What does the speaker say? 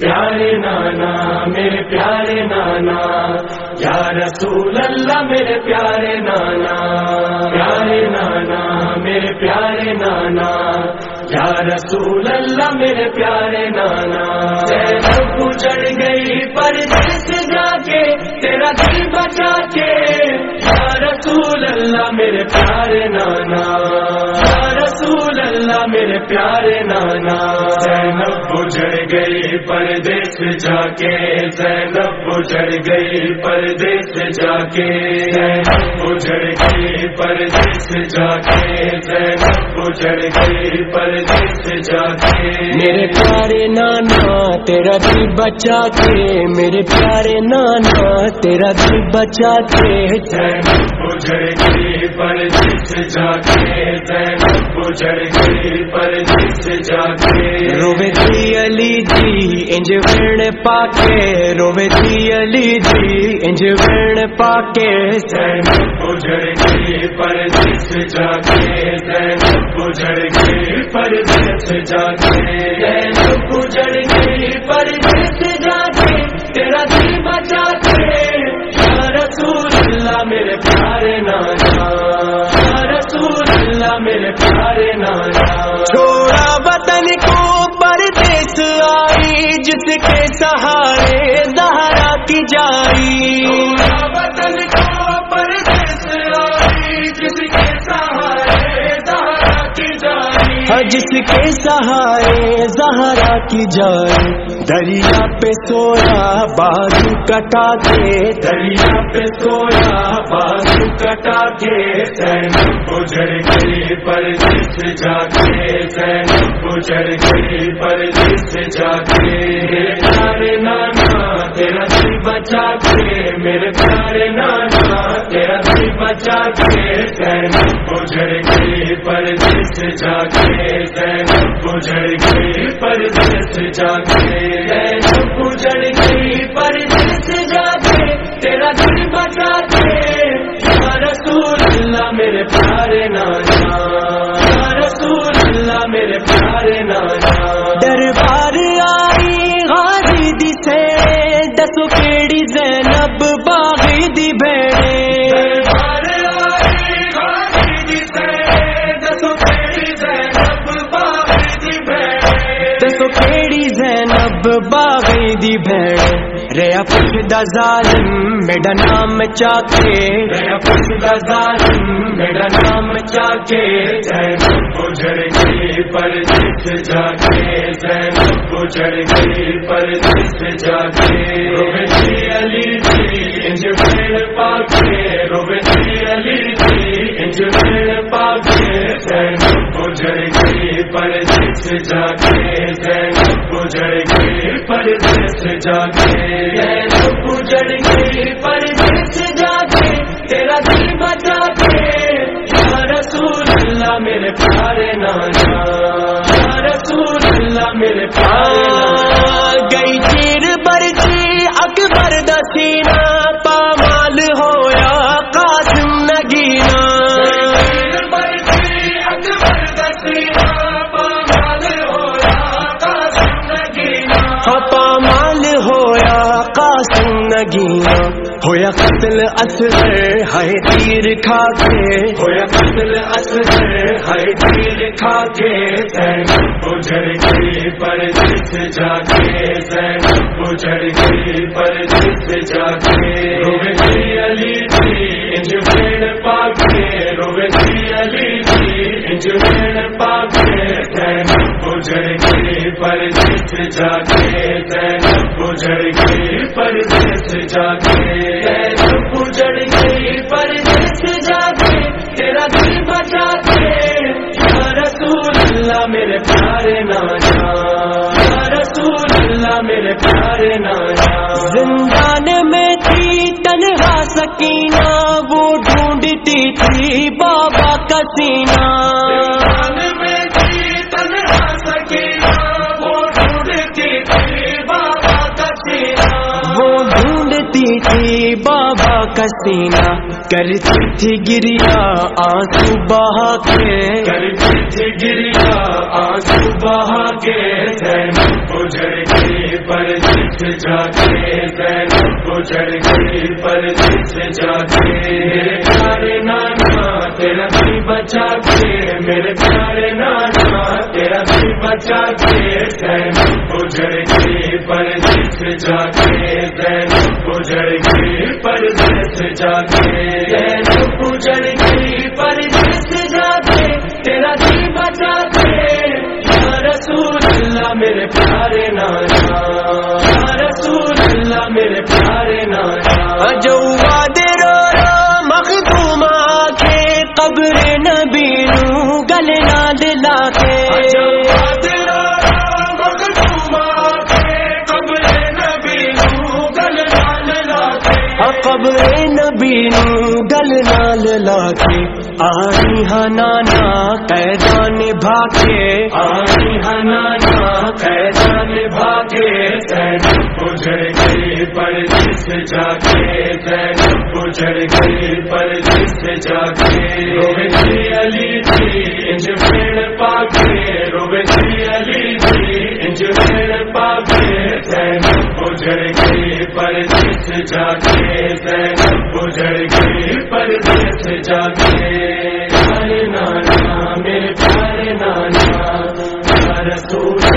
پیارے نانا، میرے پیارے نانا، یا رسول اللہ، میرے پیارے نانا پیارے نانا، میرے پیارے نانا، یا رسول اللہ، میرے پیارے نانا۔ چڑ گئی پر جا کے تیرا دل بچا کے، یا رسول اللہ، میرے پیارے نانا۔ میرے پیارے نانا۔ زینب گزر گئی پردیس جا کے زینب گزر گئی پردیس جا کے زینب گزر گئی پردیس جا کے زینب گزر گئی پردیس جا کے میرے پیارے نانا تیرا دل بچا کے۔ میرے پیارے نانا تیرا دل بچا کے۔ زینب گزر گئی پردیس جا کے زینب گزر پر جس جا کے روے تھی علی جی انج ویڑ پا کے روے تھی علی جی انج وین پاکے زینب گزر گئی جس جا کے اللہ میرے پیارے نانا رسول اللہ میرے پیارے نانا۔ چھوڑا وطن کو پردیس آئی، جس کے سہارے دہرا کی جائی۔ جس کے سہارے زہرا کی جائے۔ دریا پہ سویا بازو کٹا کے۔ دریا پہ سویا بازو کٹا کے۔ سین گزر گئی پر جس جا کے سین گزر گئی پر جس جا کے میرے پیارے نانا، تیرا دل بچا کے۔ میرے پیارے نانا، تیرا دل بچا کے۔ سین گزر گئی پر جس جا کے سین گزر گئی پر جس جا کے سین گزر گئی پر جس جا کے تیرا دل بچا کے رسول اللہ میرے پیارے نانا رسول اللہ میرے پیارے نانا۔ بھیڑے ریا ظالم میرا نام چاکے۔ میرا پوچھتا ظالم میرا نام چا کے زینب گزر گئی پر جس جا کے زینب گزر گئی پر جس جا کے روے علی جی انج پیڑ پاکے۔ روے علی جی انج پیڑ پاکے۔ زینب گزر گئی پر جس جا کے زینب گزر گئی پر جس جا کے گئی پر جا کے تیرا دل بچا کے یا رسول اللہ میرے پیارے نانا رسول اللہ میرے پیارے گئی تیر برجی اکبر دسینا قاسم نگینا ہویا قتل اصغر ہائے تیر کھا کے۔ ہویا قتل اصغر ہر تیر کھا کے۔ سین گزر گئی پر جس جا کے سین گزر گئی پر جس جا کے روے جی علی جی انج پیڑ پاکے روے جی علی جی انج پیڑ پر جس جا کے سین گئی پر جس جا کے سین گئی پر جس جا کے تیرا دل بچا کے رسول اللہ میرے پیارے نانا رسول اللہ میرے پیارے نانا زندان میں تھی، تنہا سکینہ، وہ ڈھونڈتی تھی بابا کا سینہ۔ سینہ کرتی تھی گریا آنسو بہا کے۔ کرتی تھی گریا آنسو بہا کے۔ زینب گزر گئی پر پر جا کے زینب گزر گئی پر جس جا کے میرے پیارے نانا، تیرا بھی بچا کے میرے پیارے نانا، تیرا بھی بچا کے جا کے زینب گئی پر جس جا کے تیرا جی بچا کے رسول اللہ میرے پیارے نانا رسول اللہ میرے پیارے نانا۔ جو گل نال لا کے آئی ہاں ہنانا قیدان بھاگے۔ آئی ہاں ہنانا قیدان بھاگے۔ سین گزر گئی پر جس جا کے سین گزر گئی پر جس جا کے روبی علی جی انج پیڑ پاگے۔ روبی علی جی انج پیڑ پاگے۔ پر جا کے گزر جا کے پیارے نانا میرے پیارے نانا رسول